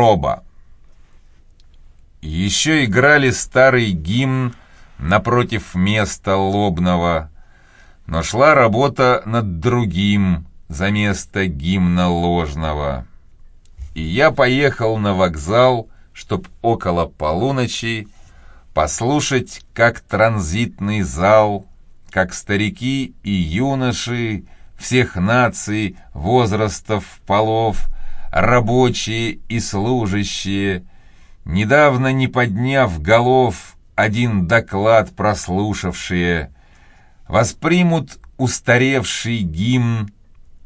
Проба. Еще играли старый гимн напротив места лобного, но шла работа над другим за место гимна ложного. И я поехал на вокзал, чтоб около полуночи послушать, как транзитный зал, как старики и юноши всех наций, возрастов, полов, рабочие и служащие, недавно не подняв голов, один доклад прослушавшие, воспримут устаревший гимн,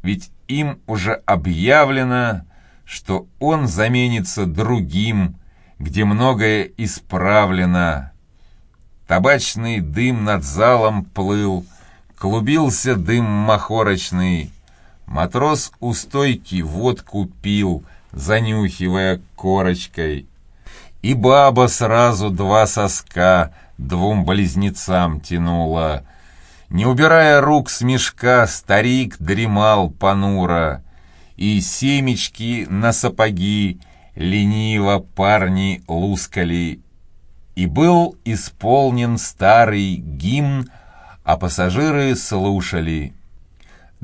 ведь им уже объявлено, что он заменится другим, где многое исправлено. Табачный дым над залом плыл, клубился дым махорочный. Матрос у стойки водку пил, занюхивая корочкой. И баба сразу два соска двум близнецам тянула. Не убирая рук с мешка, старик дремал понуро, И семечки на сапоги лениво парни лускали. И был исполнен старый гимн, а пассажиры слушали.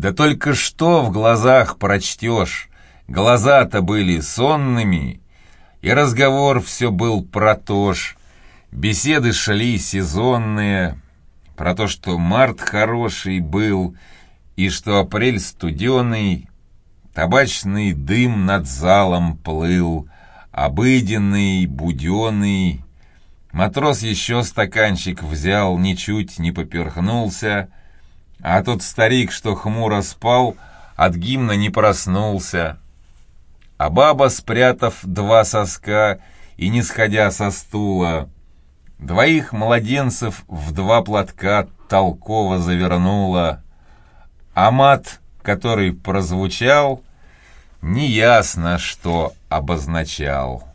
Да только что в глазах прочтешь, глаза-то были сонными, и разговор все был про то ж, беседы шли сезонные, про то, что март хороший был, и что апрель студеный, табачный дым над залом плыл, обыденный, буденный. Матрос еще стаканчик взял, ничуть не поперхнулся, а тот старик, что хмуро спал, от гимна не проснулся а баба, спрятав два соска и не сходя со стула, двоих младенцев в два платка толково завернула, а мат, который прозвучал, неясно что обозначал.